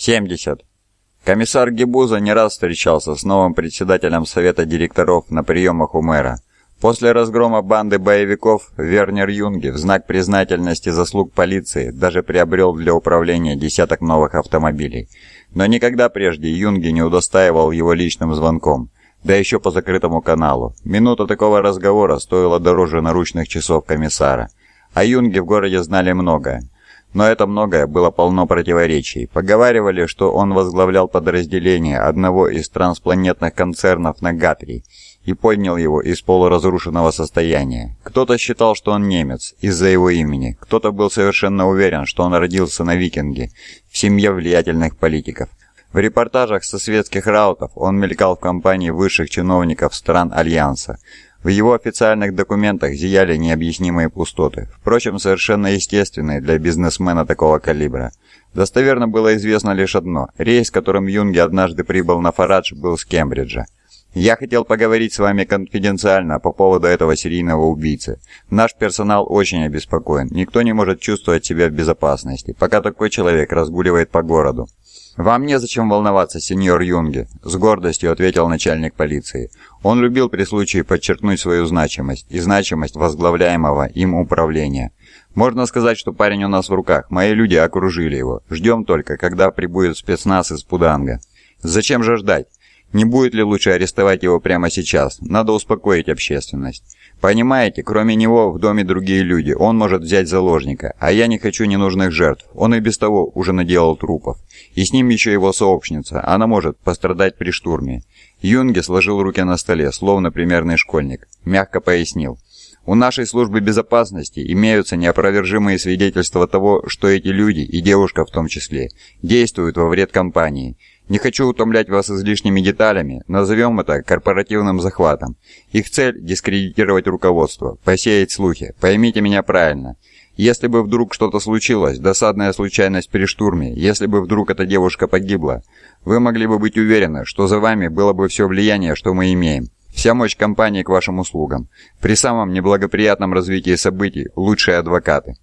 70. Комиссар Гибуза не раз встречался с новым председателем совета директоров на приемах у мэра. После разгрома банды боевиков Вернер Юнге в знак признательности заслуг полиции даже приобрел для управления десяток новых автомобилей. Но никогда прежде Юнге не удостаивал его личным звонком, да еще по закрытому каналу. Минута такого разговора стоила дороже наручных часов комиссара. О Юнге в городе знали многое. Но это многое было полно противоречий. Поговаривали, что он возглавлял подразделение одного из транспланетных концернов на Гатрии и поднял его из полуразрушенного состояния. Кто-то считал, что он немец из-за его имени, кто-то был совершенно уверен, что он родился на Викинге, в семье влиятельных политиков. В репортажах со светских раутов он мелькал в компании высших чиновников стран Альянса. В его официальных документах зияли необъяснимые пустоты, впрочем, совершенно естественные для бизнесмена такого калибра. Достоверно было известно лишь одно – рейс, которым Юнги однажды прибыл на Фарадж, был с Кембриджа. «Я хотел поговорить с вами конфиденциально по поводу этого серийного убийцы. Наш персонал очень обеспокоен, никто не может чувствовать себя в безопасности, пока такой человек разгуливает по городу. «Вам незачем волноваться, сеньор Юнге», — с гордостью ответил начальник полиции. Он любил при случае подчеркнуть свою значимость и значимость возглавляемого им управления. «Можно сказать, что парень у нас в руках. Мои люди окружили его. Ждем только, когда прибудет спецназ из Пуданга». «Зачем же ждать? Не будет ли лучше арестовать его прямо сейчас? Надо успокоить общественность». Понимаете, кроме него в доме другие люди, он может взять заложника, а я не хочу ненужных жертв, он и без того уже наделал трупов. И с ним еще его сообщница, она может пострадать при штурме. Юнге сложил руки на столе, словно примерный школьник, мягко пояснил. У нашей службы безопасности имеются неопровержимые свидетельства того, что эти люди, и девушка в том числе, действуют во вред компании, не хочу утомлять вас излишними деталями, назовем это корпоративным захватом. Их цель – дискредитировать руководство, посеять слухи. Поймите меня правильно. Если бы вдруг что-то случилось, досадная случайность при штурме, если бы вдруг эта девушка погибла, вы могли бы быть уверены, что за вами было бы все влияние, что мы имеем. Вся мощь компании к вашим услугам. При самом неблагоприятном развитии событий – лучшие адвокаты.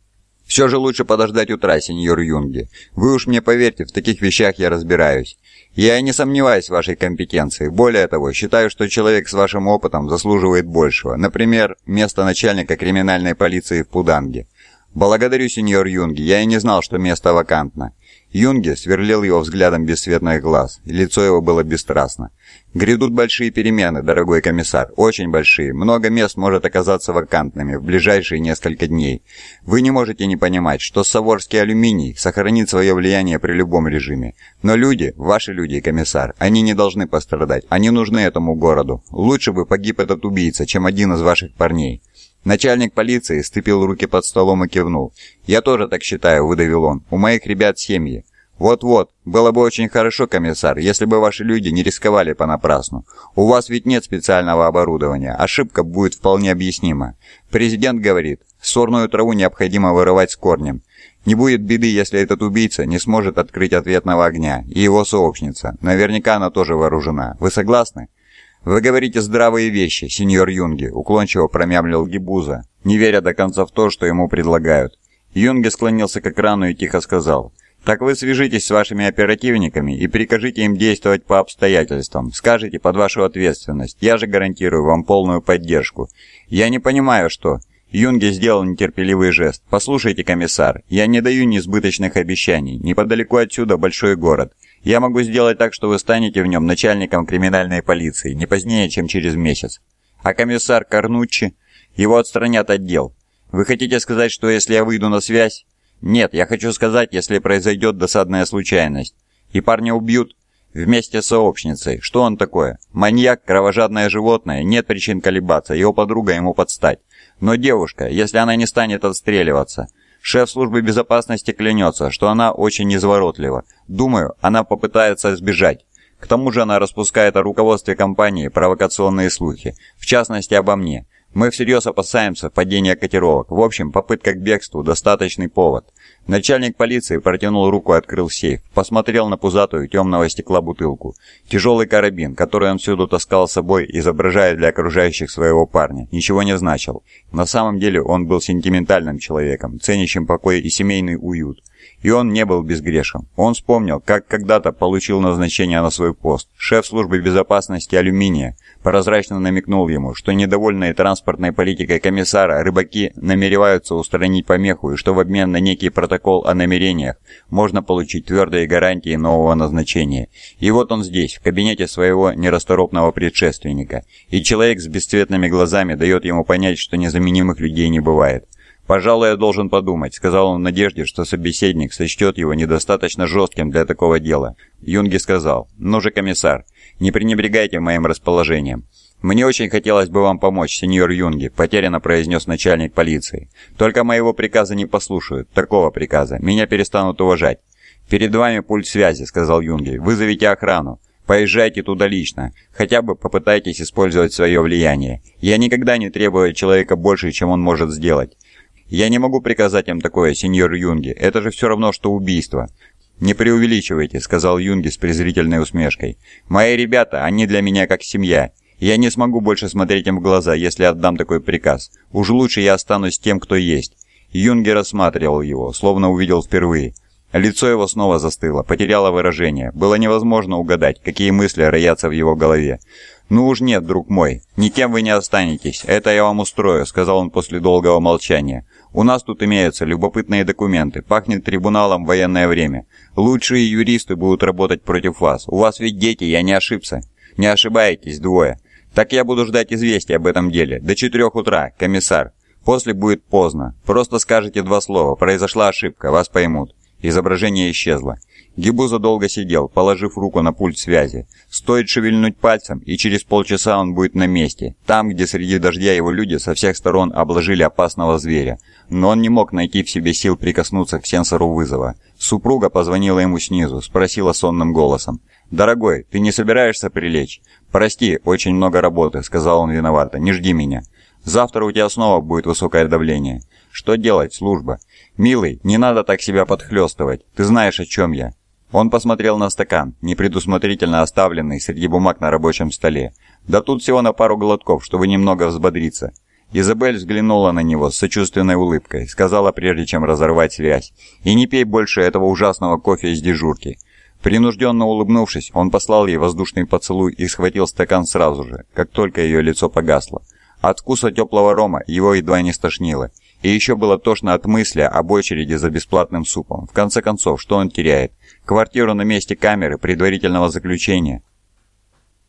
Все же лучше подождать утра, сеньор Юнги. Вы уж мне поверьте, в таких вещах я разбираюсь. Я не сомневаюсь в вашей компетенции. Более того, считаю, что человек с вашим опытом заслуживает большего. Например, место начальника криминальной полиции в Пуданге. Благодарю, сеньор Юнги. Я и не знал, что место вакантно. Юнги сверлил его взглядом бесцветных глаз, и лицо его было бесстрастно. «Грядут большие перемены, дорогой комиссар, очень большие. Много мест может оказаться вакантными в ближайшие несколько дней. Вы не можете не понимать, что Саворский алюминий сохранит свое влияние при любом режиме. Но люди, ваши люди, комиссар, они не должны пострадать, они нужны этому городу. Лучше бы погиб этот убийца, чем один из ваших парней». Начальник полиции стыпил руки под столом и кивнул. «Я тоже так считаю», — выдавил он. «У моих ребят семьи». «Вот-вот, было бы очень хорошо, комиссар, если бы ваши люди не рисковали понапрасну. У вас ведь нет специального оборудования, ошибка будет вполне объяснима. Президент говорит, сорную траву необходимо вырывать с корнем. Не будет беды, если этот убийца не сможет открыть ответного огня, и его сообщница. Наверняка она тоже вооружена. Вы согласны?» «Вы говорите здравые вещи, сеньор Юнги», — уклончиво промямлил Гибуза, не веря до конца в то, что ему предлагают. Юнги склонился к экрану и тихо сказал, «Так вы свяжитесь с вашими оперативниками и прикажите им действовать по обстоятельствам. Скажите под вашу ответственность. Я же гарантирую вам полную поддержку. Я не понимаю, что...» Юнги сделал нетерпеливый жест. «Послушайте, комиссар, я не даю несбыточных обещаний. Неподалеку отсюда большой город. Я могу сделать так, что вы станете в нем начальником криминальной полиции, не позднее, чем через месяц. А комиссар Карнуччи? Его отстранят от дел. Вы хотите сказать, что если я выйду на связь? Нет, я хочу сказать, если произойдет досадная случайность. И парня убьют вместе с сообщницей. Что он такое? Маньяк, кровожадное животное, нет причин колебаться, его подруга ему подстать. Но девушка, если она не станет отстреливаться, Шеф службы безопасности клянется, что она очень изворотлива. Думаю, она попытается сбежать. К тому же она распускает о руководстве компании провокационные слухи, в частности обо мне. Мы всерьез опасаемся падения котировок. В общем, попытка к бегству – достаточный повод. Начальник полиции протянул руку и открыл сейф. Посмотрел на пузатую темного стекла бутылку. Тяжелый карабин, который он всюду таскал с собой, изображая для окружающих своего парня, ничего не значил. На самом деле он был сентиментальным человеком, ценящим покой и семейный уют. И он не был безгрешен. Он вспомнил, как когда-то получил назначение на свой пост. Шеф службы безопасности алюминия прозрачно намекнул ему, что недовольные транспортной политикой комиссара рыбаки намереваются устранить помеху и что в обмен на некий протокол о намерениях можно получить твердые гарантии нового назначения. И вот он здесь, в кабинете своего нерасторопного предшественника. И человек с бесцветными глазами дает ему понять, что незаменимых людей не бывает. «Пожалуй, я должен подумать», — сказал он в надежде, что собеседник сочтет его недостаточно жестким для такого дела. Юнги сказал, «Ну же, комиссар, не пренебрегайте моим расположением». «Мне очень хотелось бы вам помочь, сеньор Юнги», — потерянно произнес начальник полиции. «Только моего приказа не послушают, такого приказа. Меня перестанут уважать». «Перед вами пульт связи», — сказал Юнги. «Вызовите охрану. Поезжайте туда лично. Хотя бы попытайтесь использовать свое влияние. Я никогда не требую от человека больше, чем он может сделать. «Я не могу приказать им такое, сеньор Юнги. Это же все равно, что убийство». «Не преувеличивайте», — сказал Юнги с презрительной усмешкой. «Мои ребята, они для меня как семья. Я не смогу больше смотреть им в глаза, если отдам такой приказ. Уж лучше я останусь тем, кто есть». Юнги рассматривал его, словно увидел впервые. Лицо его снова застыло, потеряло выражение. Было невозможно угадать, какие мысли роятся в его голове. «Ну уж нет, друг мой, никем вы не останетесь. Это я вам устрою», — сказал он после долгого молчания. У нас тут имеются любопытные документы, пахнет трибуналом военное время. Лучшие юристы будут работать против вас. У вас ведь дети, я не ошибся. Не ошибаетесь, двое. Так я буду ждать известия об этом деле. До четырех утра, комиссар. После будет поздно. Просто скажите два слова. Произошла ошибка, вас поймут. Изображение исчезло. Гибуза долго сидел, положив руку на пульт связи. Стоит шевельнуть пальцем, и через полчаса он будет на месте, там, где среди дождя его люди со всех сторон обложили опасного зверя. Но он не мог найти в себе сил прикоснуться к сенсору вызова. Супруга позвонила ему снизу, спросила сонным голосом. «Дорогой, ты не собираешься прилечь?» «Прости, очень много работы», — сказал он виновато. «Не жди меня. Завтра у тебя снова будет высокое давление. Что делать, служба?» «Милый, не надо так себя подхлёстывать. Ты знаешь, о чем я. Он посмотрел на стакан, непредусмотрительно оставленный среди бумаг на рабочем столе. Да тут всего на пару глотков, чтобы немного взбодриться. Изабель взглянула на него с сочувственной улыбкой, сказала прежде чем разорвать связь. «И не пей больше этого ужасного кофе из дежурки». Принужденно улыбнувшись, он послал ей воздушный поцелуй и схватил стакан сразу же, как только ее лицо погасло. От вкуса теплого рома его едва не стошнило. И еще было тошно от мысли об очереди за бесплатным супом. В конце концов, что он теряет? Квартиру на месте камеры предварительного заключения.